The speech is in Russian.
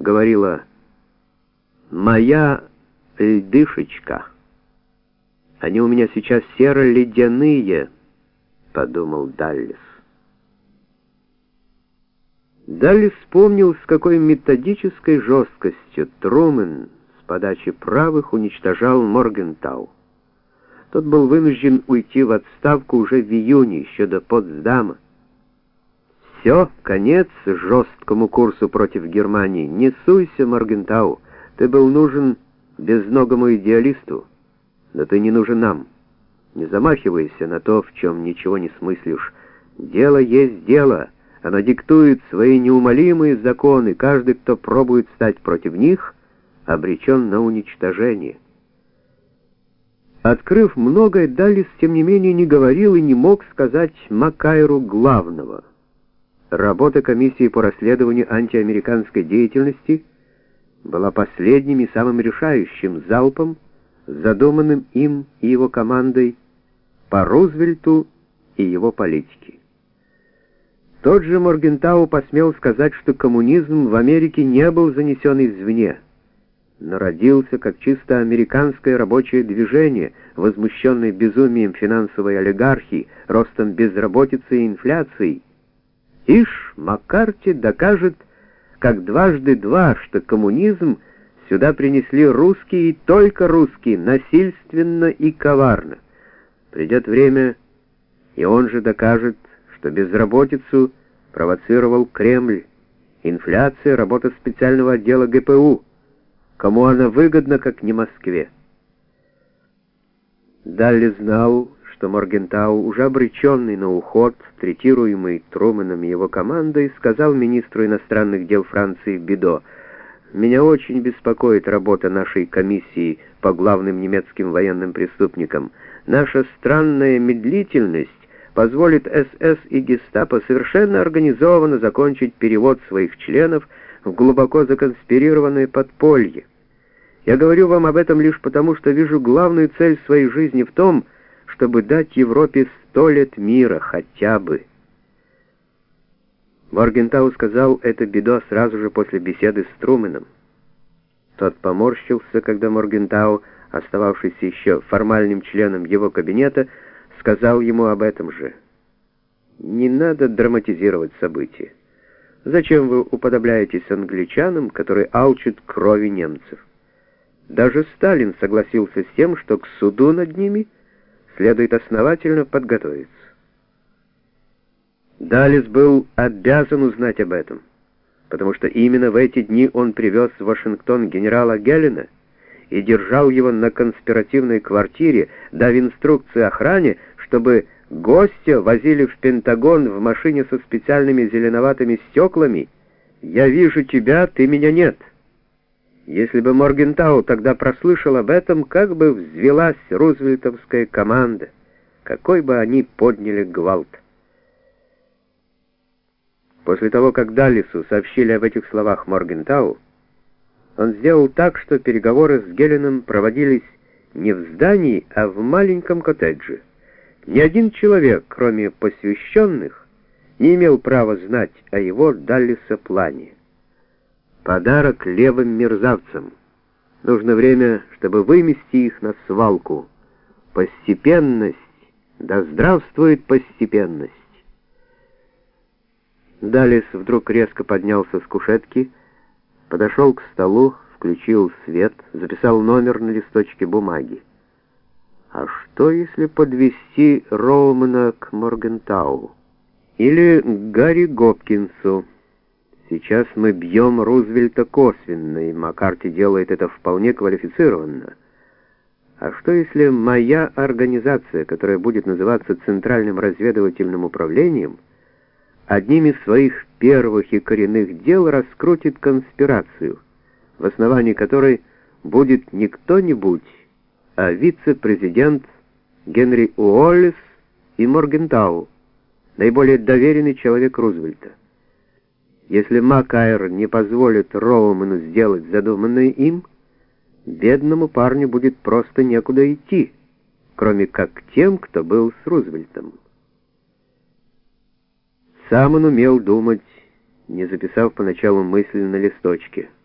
говорила «Моя льдышечка». Они у меня сейчас серо-ледяные, подумал Даллис. Даллис вспомнил, с какой методической жесткостью Трумен с подачи правых уничтожал Моргентау. Тот был вынужден уйти в отставку уже в июне, еще до Потсдама. Все, конец жесткому курсу против Германии. Не суйся, Моргентау, ты был нужен безногому идеалисту, но ты не нужен нам. Не замахивайся на то, в чем ничего не смыслишь. Дело есть дело, оно диктует свои неумолимые законы, каждый, кто пробует стать против них, обречен на уничтожение. Открыв многое, Даллис, тем не менее, не говорил и не мог сказать Макайру главного — Работа комиссии по расследованию антиамериканской деятельности была последним и самым решающим залпом, задуманным им и его командой по Рузвельту и его политике. Тот же Моргентау посмел сказать, что коммунизм в Америке не был занесен извне, но родился как чисто американское рабочее движение, возмущенное безумием финансовой олигархии, ростом безработицы и инфляцией, Ишь, Маккарти докажет, как дважды два, что коммунизм сюда принесли русские и только русские, насильственно и коварно. Придет время, и он же докажет, что безработицу провоцировал Кремль, инфляция — работа специального отдела ГПУ, кому она выгодна, как не Москве. Далли знал, что Моргентау, уже обреченный на уход, третируемый Трумэном и его командой, сказал министру иностранных дел Франции Бидо, «Меня очень беспокоит работа нашей комиссии по главным немецким военным преступникам. Наша странная медлительность позволит СС и гестапо совершенно организованно закончить перевод своих членов в глубоко законспирированное подполье. Я говорю вам об этом лишь потому, что вижу главную цель своей жизни в том, чтобы дать Европе сто лет мира хотя бы. Моргентау сказал это Бидо сразу же после беседы с Труменом. Тот поморщился, когда Моргентау, остававшийся еще формальным членом его кабинета, сказал ему об этом же. «Не надо драматизировать события. Зачем вы уподобляетесь англичанам, которые алчат крови немцев? Даже Сталин согласился с тем, что к суду над ними — следует основательно подготовиться. Далис был обязан узнать об этом, потому что именно в эти дни он привез в Вашингтон генерала Геллена и держал его на конспиративной квартире, дав инструкции охране, чтобы гостя возили в Пентагон в машине со специальными зеленоватыми стеклами. «Я вижу тебя, ты меня нет». Если бы Моргентау тогда прослышал об этом, как бы взвелась рузвельтовская команда, какой бы они подняли гвалт. После того, как Даллису сообщили об этих словах Моргентау, он сделал так, что переговоры с Гелленом проводились не в здании, а в маленьком коттедже. Ни один человек, кроме посвященных, не имел права знать о его Даллиса плане. Подарок левым мерзавцам. Нужно время, чтобы вымести их на свалку. Постепенность, да здравствует постепенность. Далис вдруг резко поднялся с кушетки, подошел к столу, включил свет, записал номер на листочке бумаги. А что, если подвести Роумана к Моргентау? Или к Гарри Гопкинсу? Сейчас мы бьем Рузвельта косвенно, и Маккарти делает это вполне квалифицированно. А что если моя организация, которая будет называться Центральным разведывательным управлением, одним из своих первых и коренных дел раскрутит конспирацию, в основании которой будет не кто-нибудь, а вице-президент Генри Уоллес и Моргентау, наиболее доверенный человек Рузвельта. Если Макайр не позволит Роуману сделать задуманное им, бедному парню будет просто некуда идти, кроме как тем, кто был с Рузвельтом. Сам он умел думать, не записав поначалу мысли на листочке —